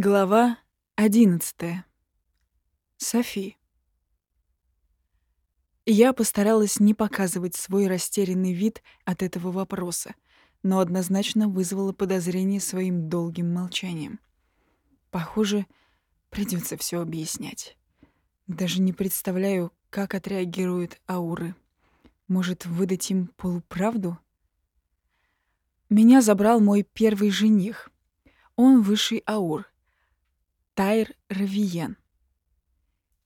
Глава одиннадцатая. Софи. Я постаралась не показывать свой растерянный вид от этого вопроса, но однозначно вызвала подозрение своим долгим молчанием. Похоже, придется все объяснять. Даже не представляю, как отреагируют ауры. Может, выдать им полуправду? Меня забрал мой первый жених. Он высший аур — Тайр Равиен.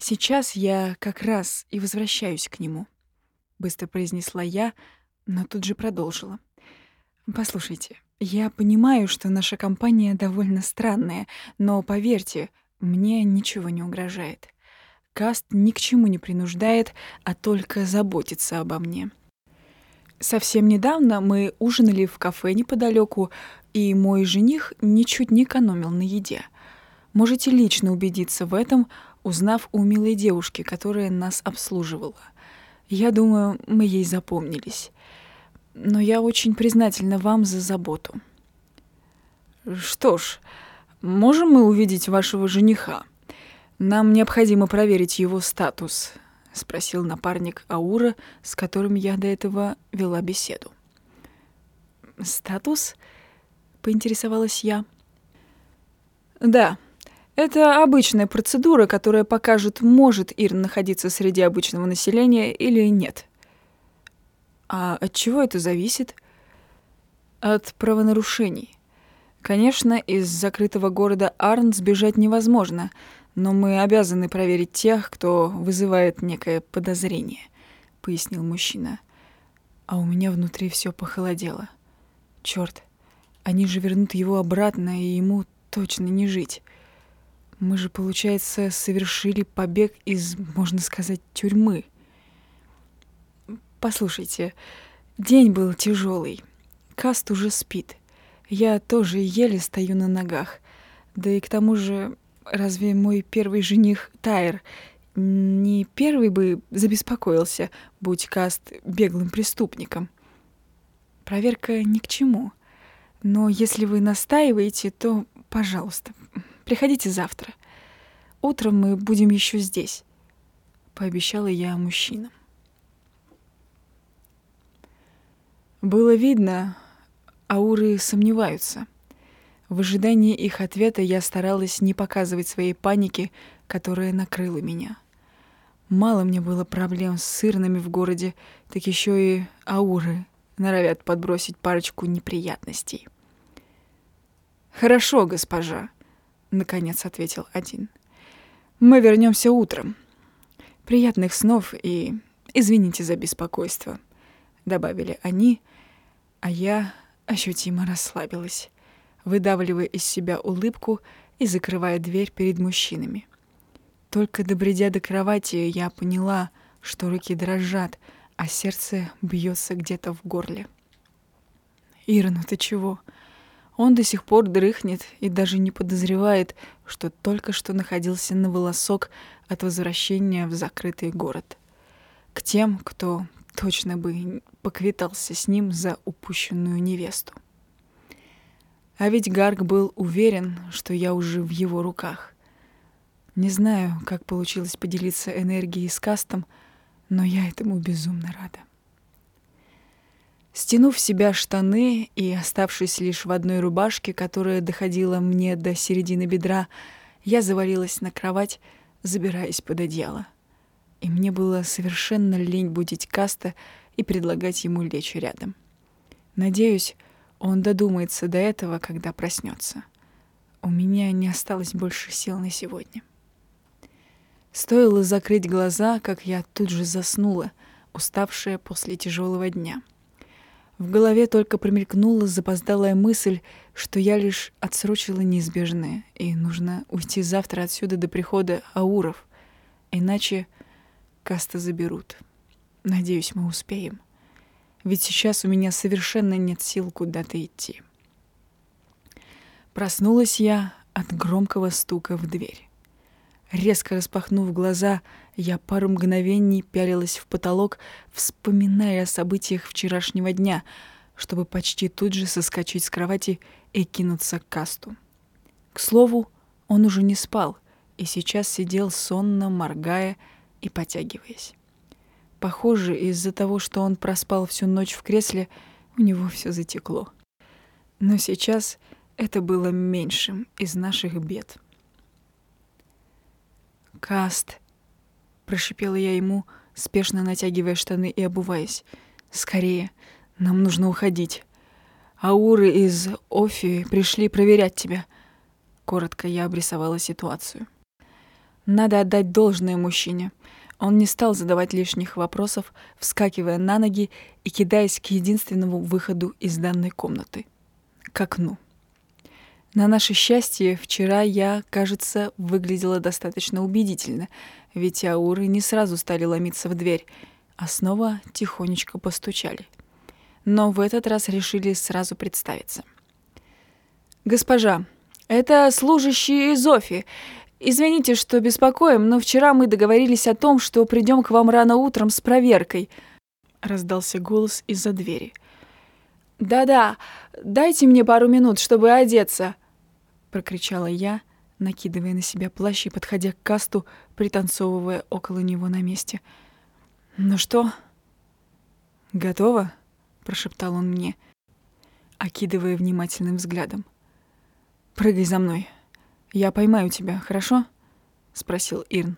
«Сейчас я как раз и возвращаюсь к нему», — быстро произнесла я, но тут же продолжила. «Послушайте, я понимаю, что наша компания довольно странная, но, поверьте, мне ничего не угрожает. Каст ни к чему не принуждает, а только заботится обо мне». Совсем недавно мы ужинали в кафе неподалеку, и мой жених ничуть не экономил на еде — Можете лично убедиться в этом, узнав у милой девушки, которая нас обслуживала. Я думаю, мы ей запомнились. Но я очень признательна вам за заботу. Что ж, можем мы увидеть вашего жениха? Нам необходимо проверить его статус, спросил напарник Аура, с которым я до этого вела беседу. Статус? поинтересовалась я. Да, это обычная процедура, которая покажет, может Ир находиться среди обычного населения или нет. А от чего это зависит? От правонарушений. Конечно, из закрытого города Арн сбежать невозможно, но мы обязаны проверить тех, кто вызывает некое подозрение, пояснил мужчина. А у меня внутри все похолодело. Черт, они же вернут его обратно, и ему точно не жить. Мы же, получается, совершили побег из, можно сказать, тюрьмы. Послушайте, день был тяжелый. Каст уже спит. Я тоже еле стою на ногах. Да и к тому же, разве мой первый жених Тайр не первый бы забеспокоился, будь Каст беглым преступником? Проверка ни к чему. Но если вы настаиваете, то, пожалуйста, Приходите завтра. Утром мы будем еще здесь», — пообещала я мужчинам. Было видно, ауры сомневаются. В ожидании их ответа я старалась не показывать своей паники, которая накрыла меня. Мало мне было проблем с сырными в городе, так еще и ауры норовят подбросить парочку неприятностей. «Хорошо, госпожа», наконец ответил один. Мы вернемся утром. Приятных снов и извините за беспокойство, добавили они, а я ощутимо расслабилась, выдавливая из себя улыбку и закрывая дверь перед мужчинами. Только добредя до кровати, я поняла, что руки дрожат, а сердце бьется где-то в горле. «Ира, ну ты чего?» Он до сих пор дрыхнет и даже не подозревает, что только что находился на волосок от возвращения в закрытый город. К тем, кто точно бы поквитался с ним за упущенную невесту. А ведь Гарг был уверен, что я уже в его руках. Не знаю, как получилось поделиться энергией с Кастом, но я этому безумно рада. Стянув себя штаны и оставшись лишь в одной рубашке, которая доходила мне до середины бедра, я завалилась на кровать, забираясь под одеяло. И мне было совершенно лень будить Каста и предлагать ему лечь рядом. Надеюсь, он додумается до этого, когда проснется. У меня не осталось больше сил на сегодня. Стоило закрыть глаза, как я тут же заснула, уставшая после тяжелого дня — в голове только промелькнула запоздалая мысль, что я лишь отсрочила неизбежное, и нужно уйти завтра отсюда до прихода ауров, иначе каста заберут. Надеюсь, мы успеем. Ведь сейчас у меня совершенно нет сил куда-то идти. Проснулась я от громкого стука в дверь. Резко распахнув глаза, я пару мгновений пялилась в потолок, вспоминая о событиях вчерашнего дня, чтобы почти тут же соскочить с кровати и кинуться к касту. К слову, Он уже не спал и сейчас сидел сонно, моргая и потягиваясь. Похоже, из-за того, что он проспал всю ночь в кресле, у него все затекло. Но сейчас это было меньшим из наших бед. «Каст!» — прошипела я ему, спешно натягивая штаны и обуваясь. «Скорее, нам нужно уходить. Ауры из Офи пришли проверять тебя». Коротко я обрисовала ситуацию. Надо отдать должное мужчине. Он не стал задавать лишних вопросов, вскакивая на ноги и кидаясь к единственному выходу из данной комнаты — к окну. На наше счастье, вчера я, кажется, выглядела достаточно убедительно, ведь ауры не сразу стали ломиться в дверь, а снова тихонечко постучали. Но в этот раз решили сразу представиться. «Госпожа, это служащие из Офи. Извините, что беспокоим, но вчера мы договорились о том, что придем к вам рано утром с проверкой», — раздался голос из-за двери. «Да-да, дайте мне пару минут, чтобы одеться», — прокричала я, накидывая на себя плащ и подходя к касту, пританцовывая около него на месте. «Ну что?» «Готово?» — прошептал он мне, окидывая внимательным взглядом. «Прыгай за мной. Я поймаю тебя, хорошо?» — спросил Ирн.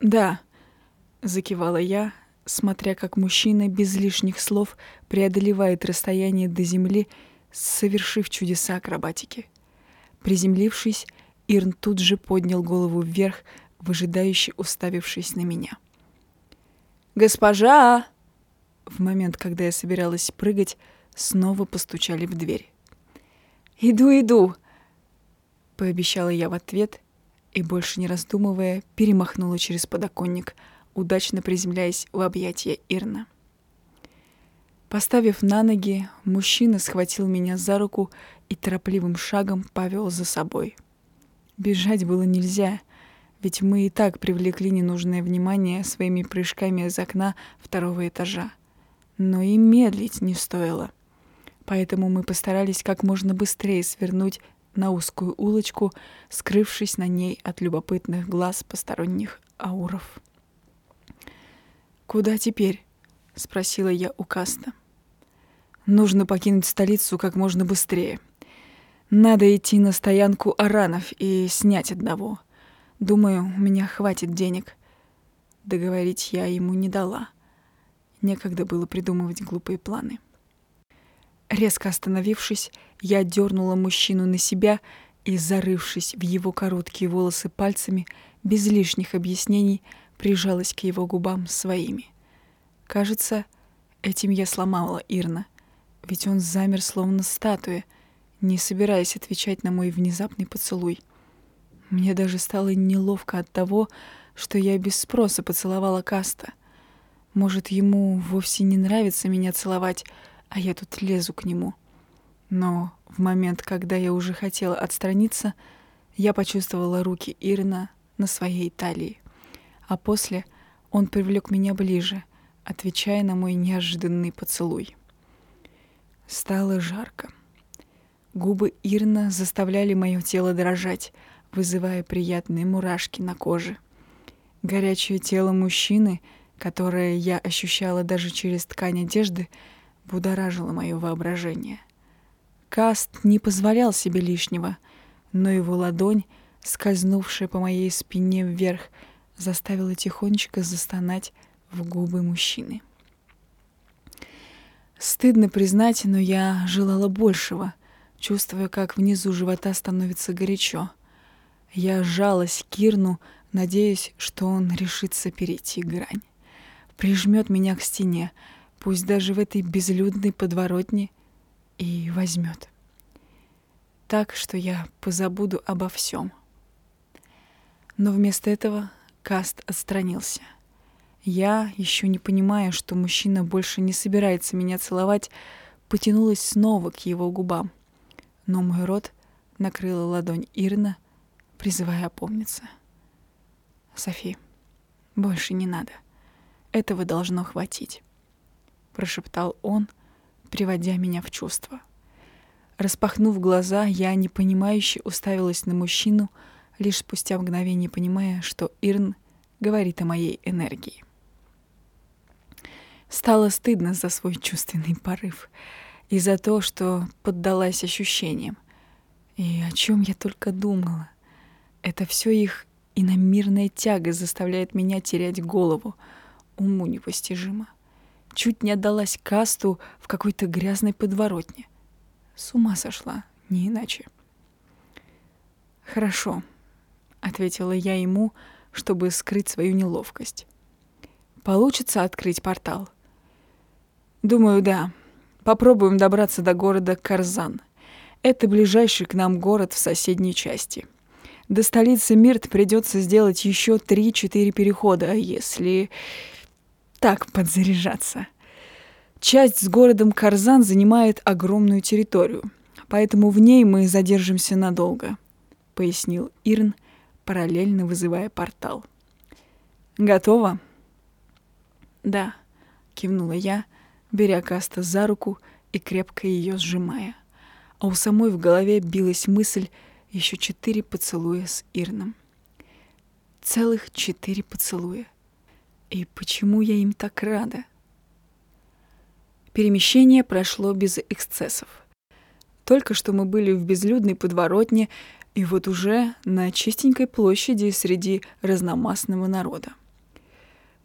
«Да», — закивала я, смотря как мужчина без лишних слов преодолевает расстояние до земли, совершив чудеса акробатики. Приземлившись, Ирн тут же поднял голову вверх, выжидающе уставившись на меня. «Госпожа!» В момент, когда я собиралась прыгать, снова постучали в дверь. «Иду, иду!» Пообещала я в ответ и, больше не раздумывая, перемахнула через подоконник, удачно приземляясь в объятия Ирна. Поставив на ноги, мужчина схватил меня за руку и торопливым шагом повел за собой. Бежать было нельзя, ведь мы и так привлекли ненужное внимание своими прыжками из окна второго этажа. Но и медлить не стоило. Поэтому мы постарались как можно быстрее свернуть на узкую улочку, скрывшись на ней от любопытных глаз посторонних ауров. «Куда теперь?» — спросила я у Каста. «Нужно покинуть столицу как можно быстрее», надо идти на стоянку аранов и снять одного. Думаю, у меня хватит денег. Договорить я ему не дала. Некогда было придумывать глупые планы. Резко остановившись, я дернула мужчину на себя и, зарывшись в его короткие волосы пальцами, без лишних объяснений, прижалась к его губам своими. Кажется, этим я сломала Ирна, ведь он замер словно статуя — не собираясь отвечать на мой внезапный поцелуй. Мне даже стало неловко от того, что я без спроса поцеловала Каста. Может, ему вовсе не нравится меня целовать, а я тут лезу к нему. Но в момент, когда я уже хотела отстраниться, я почувствовала руки Ирна на своей талии. А после он привлек меня ближе, отвечая на мой неожиданный поцелуй. Стало жарко. Губы Ирна заставляли мое тело дрожать, вызывая приятные мурашки на коже. Горячее тело мужчины, которое я ощущала даже через ткань одежды, будоражило мое воображение. Каст не позволял себе лишнего, но его ладонь, скользнувшая по моей спине вверх, заставила тихонечко застонать в губы мужчины. Стыдно признать, но я желала большего — чувствуя, как внизу живота становится горячо. Я сжалась к Кирну, надеясь, что он решится перейти грань. Прижмет меня к стене, пусть даже в этой безлюдной подворотне, и возьмет. Так, что я позабуду обо всем. Но вместо этого Каст отстранился. Я, еще не понимая, что мужчина больше не собирается меня целовать, потянулась снова к его губам — но мой рот накрыла ладонь Ирна, призывая опомниться. «Софи, больше не надо. Этого должно хватить», — прошептал он, приводя меня в чувство. Распахнув глаза, я непонимающе уставилась на мужчину, лишь спустя мгновение понимая, что Ирн говорит о моей энергии. Стало стыдно за свой чувственный порыв и за то, что поддалась ощущениям. И о чем я только думала. Это все их иномирная тяга заставляет меня терять голову. Уму непостижимо. Чуть не отдалась касту в какой-то грязной подворотне. С ума сошла, не иначе. «Хорошо», — ответила я ему, чтобы скрыть свою неловкость. «Получится открыть портал?» «Думаю, да. Попробуем добраться до города Карзан. Это ближайший к нам город в соседней части. До столицы Мирт придется сделать еще 3-4 перехода, если так подзаряжаться». Часть с городом Карзан занимает огромную территорию, поэтому в ней мы задержимся надолго, пояснил Ирн, параллельно вызывая портал. Готово? Да, кивнула я, беря Каста за руку и крепко ее сжимая. А у самой в голове билась мысль еще четыре поцелуя с Ирном. Целых четыре поцелуя. И почему я им так рада? Перемещение прошло без эксцессов. Только что мы были в безлюдной подворотне, и вот уже на чистенькой площади среди разномастного народа.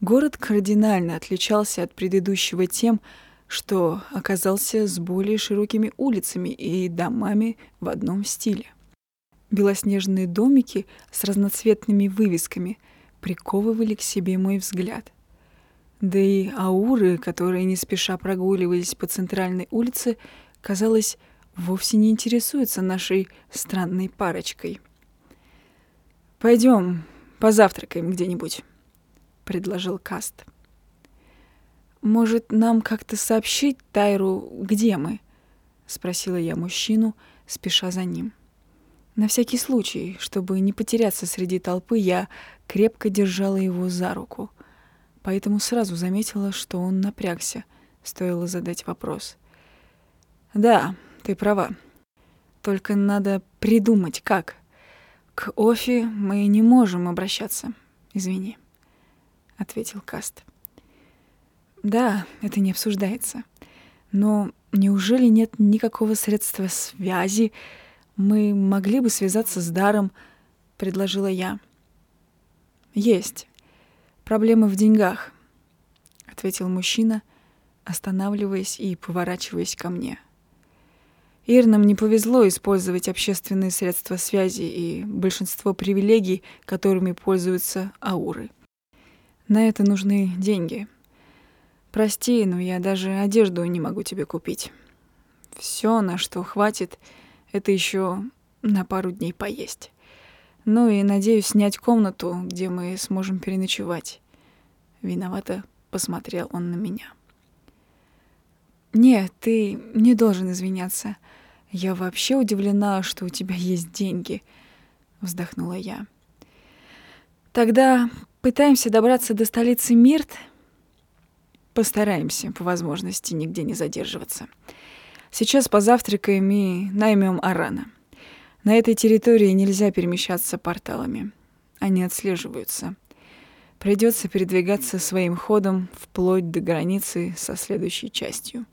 Город кардинально отличался от предыдущего тем, что оказался с более широкими улицами и домами в одном стиле. Белоснежные домики с разноцветными вывесками приковывали к себе мой взгляд. Да и ауры, которые не спеша прогуливались по центральной улице, казалось, вовсе не интересуются нашей странной парочкой. «Пойдем, позавтракаем где-нибудь», — предложил Каст. «Может, нам как-то сообщить Тайру, где мы?» — спросила я мужчину, спеша за ним. На всякий случай, чтобы не потеряться среди толпы, я крепко держала его за руку — поэтому сразу заметила, что он напрягся, стоило задать вопрос. «Да, ты права. Только надо придумать, как. К Офи мы не можем обращаться. Извини», — ответил Каст. «Да, это не обсуждается. Но неужели нет никакого средства связи? Мы могли бы связаться с Даром», — предложила я. «Есть. Проблемы в деньгах, ответил мужчина, останавливаясь и поворачиваясь ко мне. Ирнам не повезло использовать общественные средства связи и большинство привилегий, которыми пользуются ауры. На это нужны деньги. Прости, но я даже одежду не могу тебе купить. Все, на что хватит, это еще на пару дней поесть. Ну и надеюсь снять комнату, где мы сможем переночевать. Виновато посмотрел он на меня. Нет, ты не должен извиняться. Я вообще удивлена, что у тебя есть деньги, вздохнула я. Тогда пытаемся добраться до столицы Мирт. Постараемся, по возможности, нигде не задерживаться. Сейчас позавтракаем и наймем Арана. На этой территории нельзя перемещаться порталами. Они отслеживаются. Придется передвигаться своим ходом вплоть до границы со следующей частью,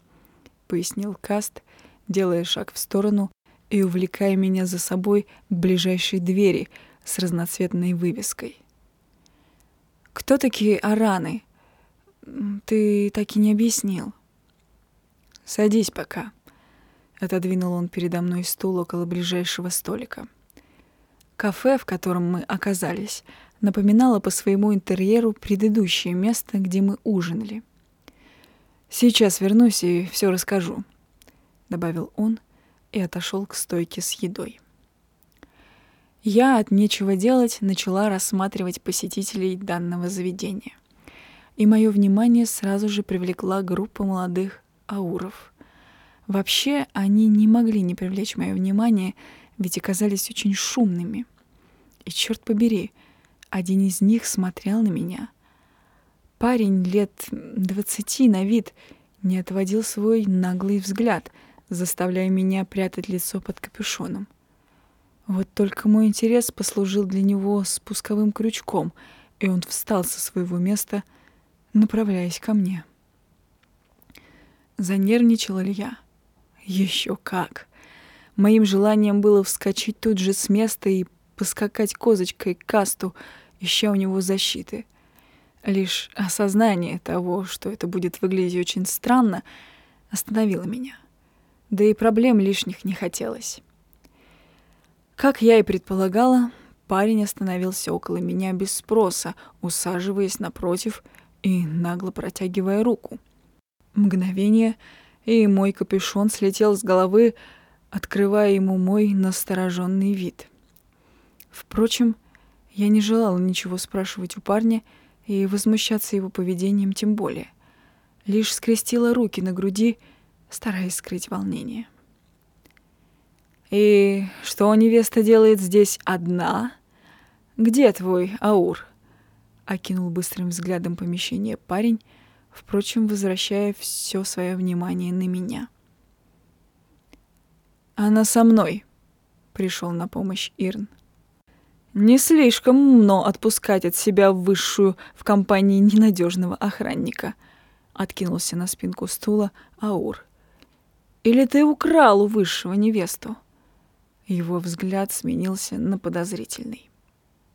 пояснил Каст, делая шаг в сторону и увлекая меня за собой к ближайшей двери с разноцветной вывеской. Кто такие араны? Ты так и не объяснил. Садись пока, Отодвинул он передо мной стул около ближайшего столика. Кафе, в котором мы оказались, напоминало по своему интерьеру предыдущее место, где мы ужинали. «Сейчас вернусь и все расскажу», — добавил он и отошел к стойке с едой. Я от нечего делать начала рассматривать посетителей данного заведения. И мое внимание сразу же привлекла группа молодых ауров — Вообще, они не могли не привлечь мое внимание, ведь оказались очень шумными. И черт побери, один из них смотрел на меня. Парень лет двадцати на вид не отводил свой наглый взгляд, заставляя меня прятать лицо под капюшоном. Вот только мой интерес послужил для него спусковым крючком, и он встал со своего места, направляясь ко мне. Занервничала ли я? Еще как! Моим желанием было вскочить тут же с места и поскакать козочкой к касту, ища у него защиты. Лишь осознание того, что это будет выглядеть очень странно, остановило меня. Да и проблем лишних не хотелось. Как я и предполагала, парень остановился около меня без спроса, усаживаясь напротив и нагло протягивая руку. Мгновение, и мой капюшон слетел с головы, открывая ему мой настороженный вид. Впрочем, я не желала ничего спрашивать у парня и возмущаться его поведением тем более. Лишь скрестила руки на груди, стараясь скрыть волнение. «И что невеста делает здесь одна? Где твой Аур?» Окинул быстрым взглядом помещение парень, впрочем, возвращая все свое внимание на меня. «Она со мной», — пришел на помощь Ирн. «Не слишком умно отпускать от себя высшую в компании ненадежного охранника», — откинулся на спинку стула Аур. «Или ты украл у высшего невесту?» Его взгляд сменился на подозрительный.